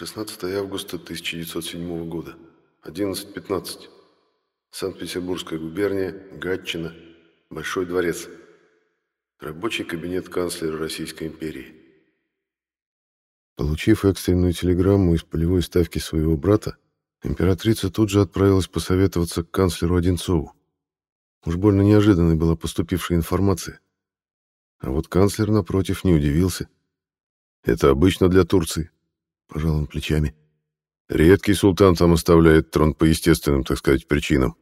16 августа 1907 года. 11.15. Санкт-Петербургская губерния, Гатчина, Большой дворец. Рабочий кабинет канцлера Российской империи. Получив экстренную телеграмму из полевой ставки своего брата, императрица тут же отправилась посоветоваться к канцлеру Одинцову. Уж больно неожиданной была поступившая информация. А вот канцлер, напротив, не удивился. Это обычно для Турции. Пожал он плечами. Редкий султан там оставляет трон по естественным, так сказать, причинам.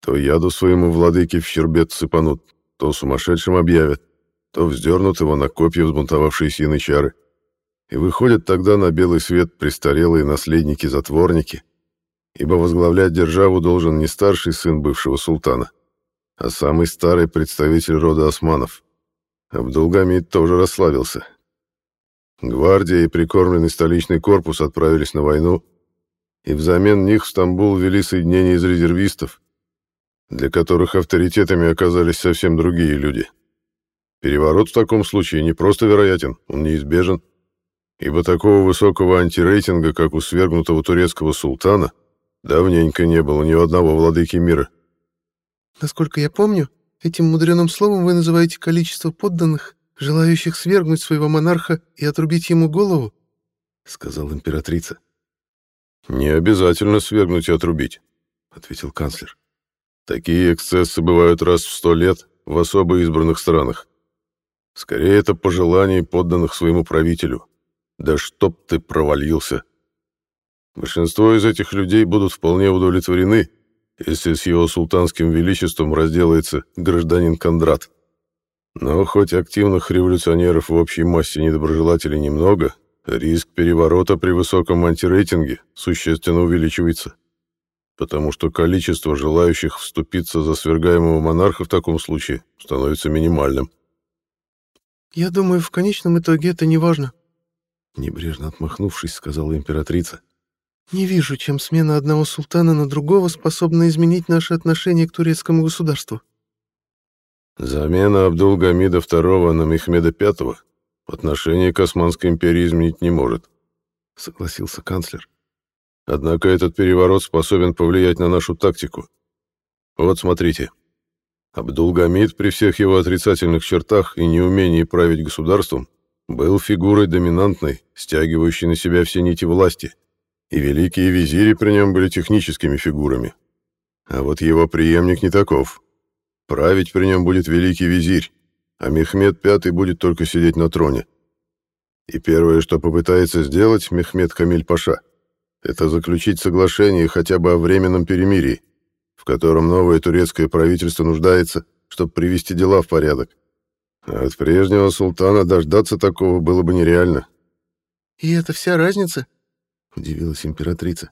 То яду своему владыке в щербет сыпанут, то сумасшедшим объявят, то вздернут его на копья взбунтовавшиеся янычары. И выходят тогда на белый свет престарелые наследники-затворники, ибо возглавлять державу должен не старший сын бывшего султана, а самый старый представитель рода османов. Абдулгамид тоже расслабился, Гвардия и прикормленный столичный корпус отправились на войну, и взамен них в Стамбул ввели соединение из резервистов, для которых авторитетами оказались совсем другие люди. Переворот в таком случае не просто вероятен, он неизбежен, ибо такого высокого антирейтинга, как у свергнутого турецкого султана, давненько не было ни у одного владыки мира. Насколько я помню, этим мудреным словом вы называете количество подданных, желающих свергнуть своего монарха и отрубить ему голову?» — сказала императрица. «Не обязательно свергнуть и отрубить», — ответил канцлер. «Такие эксцессы бывают раз в сто лет в особо избранных странах. Скорее, это пожелание подданных своему правителю. Да чтоб ты провалился!» Большинство из этих людей будут вполне удовлетворены, если с его султанским величеством разделается гражданин Кондрат. Но хоть активных революционеров в общей массе недоброжелателей немного, риск переворота при высоком антирейтинге существенно увеличивается. Потому что количество желающих вступиться за свергаемого монарха в таком случае становится минимальным. «Я думаю, в конечном итоге это не важно», — небрежно отмахнувшись, сказала императрица. «Не вижу, чем смена одного султана на другого способна изменить наши отношения к турецкому государству». Замена Абдул-Гамида II на Мехмеда V отношение к Османской империи изменить не может, согласился канцлер. Однако этот переворот способен повлиять на нашу тактику. Вот смотрите. Абдул-Гамид при всех его отрицательных чертах и неумении править государством был фигурой доминантной, стягивающей на себя все нити власти, и великие визири при нем были техническими фигурами. А вот его преемник не таков. Править при нем будет великий визирь, а Мехмед Пятый будет только сидеть на троне. И первое, что попытается сделать Мехмед Камиль Паша, это заключить соглашение хотя бы о временном перемирии, в котором новое турецкое правительство нуждается, чтобы привести дела в порядок. А от прежнего султана дождаться такого было бы нереально. «И это вся разница?» — удивилась императрица.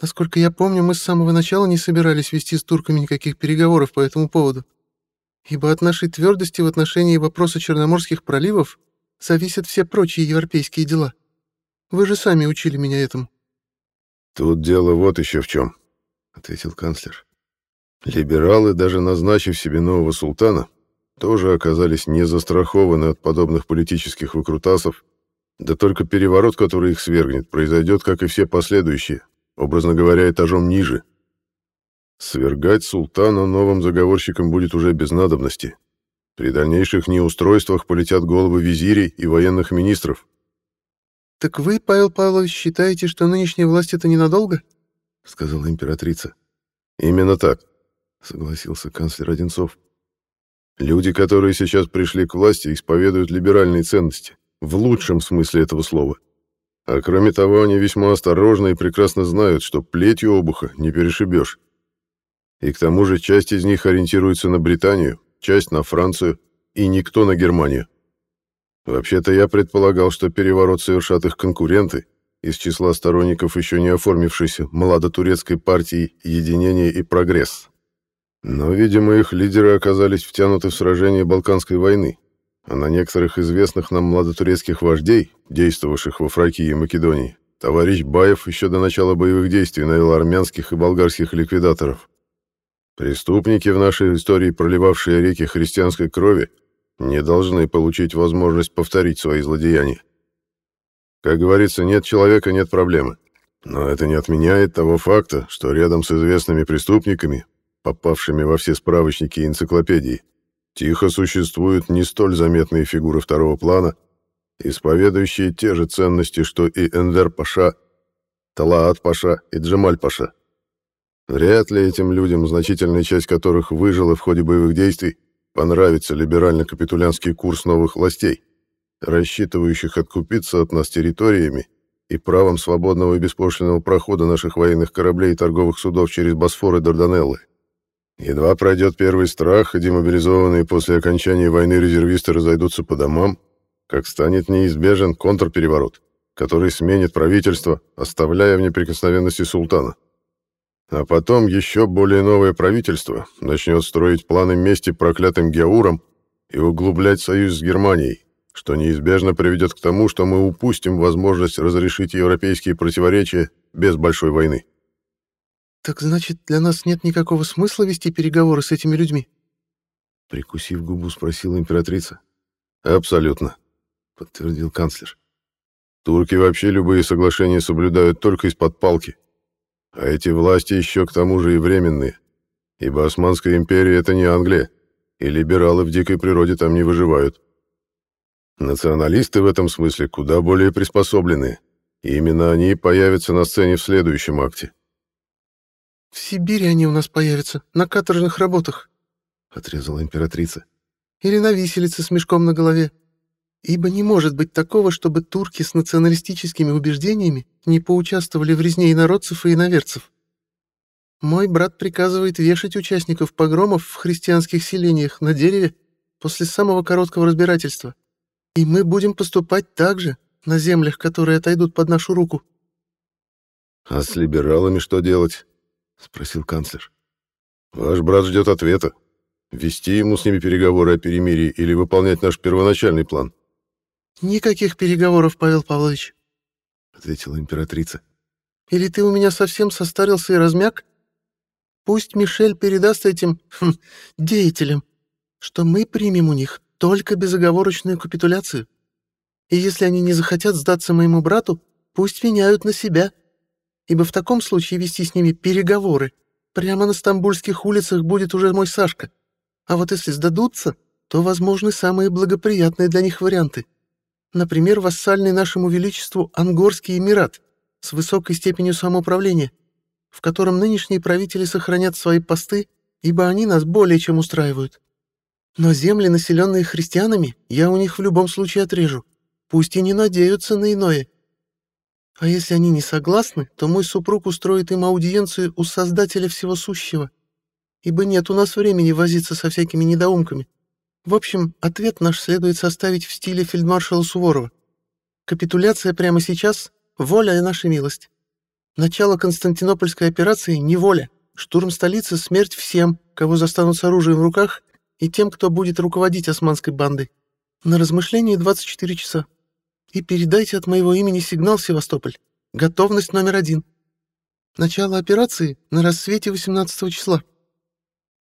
Насколько я помню, мы с самого начала не собирались вести с турками никаких переговоров по этому поводу. Ибо от нашей твердости в отношении вопроса Черноморских проливов зависят все прочие европейские дела. Вы же сами учили меня этому. Тут дело вот еще в чем, — ответил канцлер. Либералы, даже назначив себе нового султана, тоже оказались не застрахованы от подобных политических выкрутасов, да только переворот, который их свергнет, произойдет, как и все последующие, образно говоря, этажом ниже. Свергать султана новым заговорщикам будет уже без надобности. При дальнейших неустройствах полетят головы визирей и военных министров. «Так вы, Павел Павлович, считаете, что нынешняя власть — это ненадолго?» — сказала императрица. «Именно так», — согласился канцлер Одинцов. «Люди, которые сейчас пришли к власти, исповедуют либеральные ценности, в лучшем смысле этого слова. А кроме того, они весьма осторожны и прекрасно знают, что плетью обуха не перешибешь. И к тому же часть из них ориентируется на Британию, часть на Францию и никто на Германию. Вообще-то я предполагал, что переворот совершат их конкуренты из числа сторонников еще не оформившейся младотурецкой партии «Единение и прогресс». Но, видимо, их лидеры оказались втянуты в сражение Балканской войны, а на некоторых известных нам младотурецких вождей, действовавших во Фракии и Македонии, товарищ Баев еще до начала боевых действий навел армянских и болгарских ликвидаторов. Преступники в нашей истории, проливавшие реки христианской крови, не должны получить возможность повторить свои злодеяния. Как говорится, нет человека, нет проблемы. Но это не отменяет того факта, что рядом с известными преступниками, попавшими во все справочники и энциклопедии, тихо существуют не столь заметные фигуры второго плана, исповедующие те же ценности, что и Эндер Паша, Талаат Паша и Джемаль Паша. Вряд ли этим людям, значительная часть которых выжила в ходе боевых действий, понравится либерально-капитулянский курс новых властей, рассчитывающих откупиться от нас территориями и правом свободного и беспошлинного прохода наших военных кораблей и торговых судов через Босфор и Дарданеллы. Едва пройдет первый страх, и демобилизованные после окончания войны резервисты разойдутся по домам, как станет неизбежен контрпереворот, который сменит правительство, оставляя в неприкосновенности султана. А потом еще более новое правительство начнет строить планы мести проклятым Геаурам и углублять союз с Германией, что неизбежно приведет к тому, что мы упустим возможность разрешить европейские противоречия без большой войны. «Так значит, для нас нет никакого смысла вести переговоры с этими людьми?» Прикусив губу, спросила императрица. «Абсолютно», — подтвердил канцлер. «Турки вообще любые соглашения соблюдают только из-под палки. А эти власти еще к тому же и временные, ибо Османская империя — это не Англия, и либералы в дикой природе там не выживают. Националисты в этом смысле куда более приспособлены, и именно они появятся на сцене в следующем акте. «В Сибири они у нас появятся, на каторжных работах», — отрезала императрица. «Или на виселице с мешком на голове. Ибо не может быть такого, чтобы турки с националистическими убеждениями не поучаствовали в резне инородцев и иноверцев. Мой брат приказывает вешать участников погромов в христианских селениях на дереве после самого короткого разбирательства. И мы будем поступать так же на землях, которые отойдут под нашу руку». «А с либералами что делать?» — спросил канцлер. «Ваш брат ждет ответа. Вести ему с ними переговоры о перемирии или выполнять наш первоначальный план?» «Никаких переговоров, Павел Павлович», — ответила императрица. «Или ты у меня совсем состарился и размяк? Пусть Мишель передаст этим хм, деятелям, что мы примем у них только безоговорочную капитуляцию. И если они не захотят сдаться моему брату, пусть меняют на себя, ибо в таком случае вести с ними переговоры прямо на стамбульских улицах будет уже мой Сашка. А вот если сдадутся, то возможны самые благоприятные для них варианты — Например, вассальный нашему величеству Ангорский Эмират с высокой степенью самоуправления, в котором нынешние правители сохранят свои посты, ибо они нас более чем устраивают. Но земли, населенные христианами, я у них в любом случае отрежу, пусть и не надеются на иное. А если они не согласны, то мой супруг устроит им аудиенцию у Создателя Всего Сущего, ибо нет у нас времени возиться со всякими недоумками. В общем, ответ наш следует составить в стиле фельдмаршала Суворова. Капитуляция прямо сейчас — воля и наша милость. Начало Константинопольской операции — неволя. Штурм столицы — смерть всем, кого застанут с оружием в руках, и тем, кто будет руководить османской бандой. На размышление 24 часа. И передайте от моего имени сигнал Севастополь. Готовность номер один. Начало операции на рассвете 18 числа.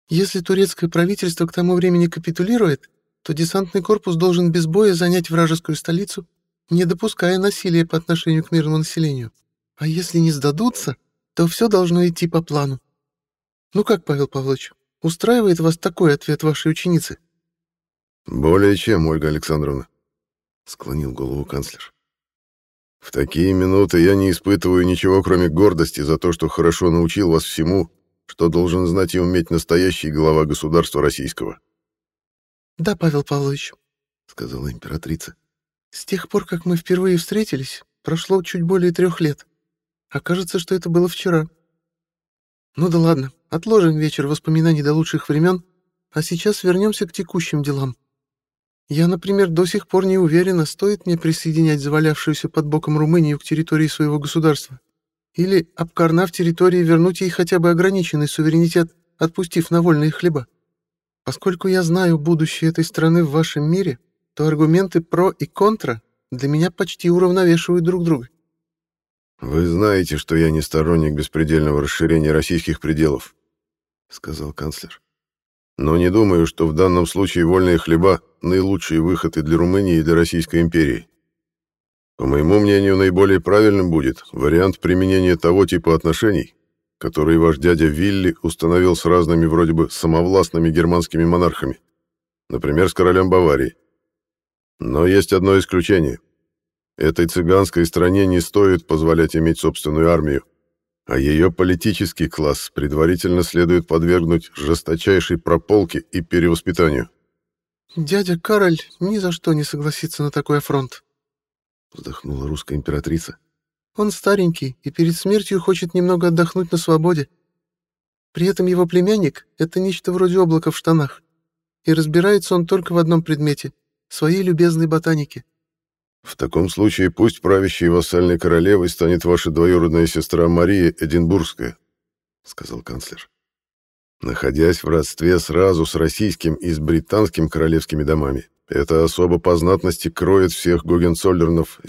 Если турецкое правительство к тому времени капитулирует, то десантный корпус должен без боя занять вражескую столицу, не допуская насилия по отношению к мирному населению. А если не сдадутся, то все должно идти по плану. Ну как, Павел Павлович, устраивает вас такой ответ вашей ученицы? Более чем, Ольга Александровна, склонил голову канцлер. В такие минуты я не испытываю ничего, кроме гордости за то, что хорошо научил вас всему, что должен знать и уметь настоящий глава государства российского. «Да, Павел Павлович», — сказала императрица, — «с тех пор, как мы впервые встретились, прошло чуть более трех лет. Окажется, что это было вчера. Ну да ладно, отложим вечер воспоминаний до лучших времен, а сейчас вернемся к текущим делам. Я, например, до сих пор не уверена, стоит мне присоединять завалявшуюся под боком Румынию к территории своего государства. Или, обкорнав территории, вернуть ей хотя бы ограниченный суверенитет, отпустив на вольные хлеба. Поскольку я знаю будущее этой страны в вашем мире, то аргументы «про» и «контра» для меня почти уравновешивают друг друга. «Вы знаете, что я не сторонник беспредельного расширения российских пределов», — сказал канцлер. «Но не думаю, что в данном случае вольные хлеба — наилучший выход и для Румынии, и для Российской империи. По моему мнению, наиболее правильным будет вариант применения того типа отношений, который ваш дядя Вилли установил с разными вроде бы самовластными германскими монархами, например, с королем Баварии. Но есть одно исключение. Этой цыганской стране не стоит позволять иметь собственную армию, а ее политический класс предварительно следует подвергнуть жесточайшей прополке и перевоспитанию. «Дядя Кароль ни за что не согласится на такой афронт», — вздохнула русская императрица. «Он старенький и перед смертью хочет немного отдохнуть на свободе. При этом его племянник — это нечто вроде облака в штанах, и разбирается он только в одном предмете — своей любезной ботанике». «В таком случае пусть правящей вассальной королевой станет ваша двоюродная сестра Мария Эдинбургская», — сказал канцлер. Находясь в родстве сразу с российским и с британским королевскими домами, эта особа по знатности кроет всех Гогенцоллернов,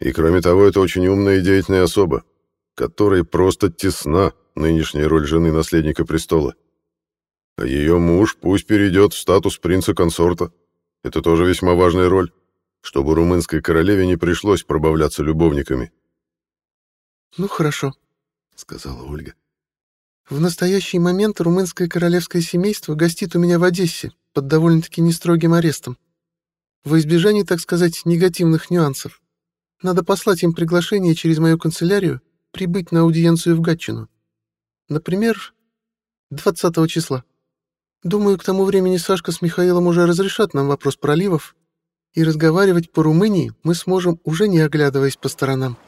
И кроме того, это очень умная и деятельная особа, которой просто тесна нынешняя роль жены наследника престола. А ее муж пусть перейдет в статус принца-консорта. Это тоже весьма важная роль, чтобы румынской королеве не пришлось пробавляться любовниками. «Ну хорошо», — сказала Ольга. В настоящий момент румынское королевское семейство гостит у меня в Одессе под довольно-таки нестрогим арестом. Во избежание, так сказать, негативных нюансов. Надо послать им приглашение через мою канцелярию прибыть на аудиенцию в Гатчину. Например, 20 числа. Думаю, к тому времени Сашка с Михаилом уже разрешат нам вопрос проливов, и разговаривать по Румынии мы сможем, уже не оглядываясь по сторонам.